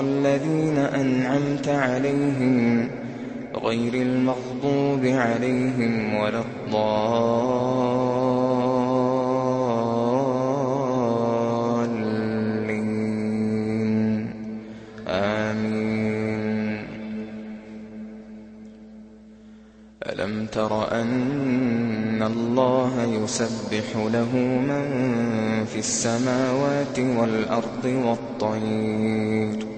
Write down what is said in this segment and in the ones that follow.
الذين أنعمت عليهم غير المغضوب عليهم ولا الضالين. آمين. ألم تر أن الله يسبح له من في السماوات والأرض والطير؟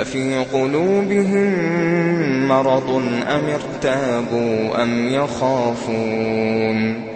أفي قلوبهم مرض أم ارتابوا أم يخافون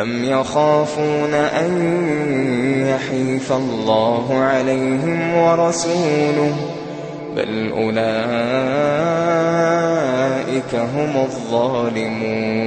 أم يخافون أن يحيف الله عليهم ورسوله بل أولئك هم الظالمون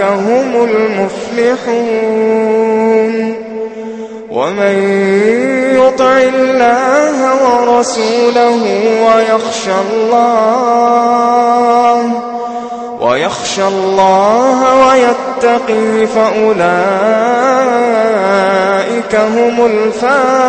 هم المفلحون ومن يطع الله ورسوله ويخشى الله ويخشى الله ويتقي فأولئك هم الفائزون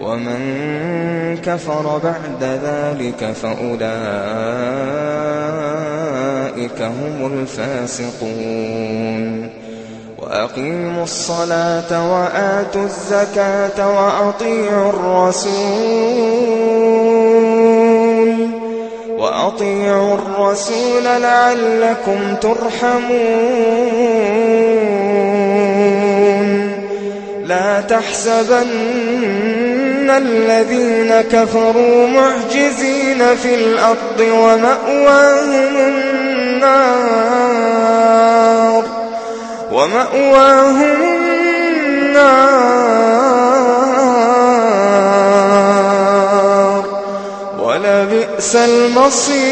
ومن كفر بعد ذلك فأولئك هم الفاسقون. وأقيموا الصلاة وآتوا الزكاة وأطيعوا الرسول. وأطيعوا الرسول لعلكم ترحمون. لا تحسبن الذين كفروا معجزين في الأرض ومأواهم النار ومأواهم النار ولبئس المصير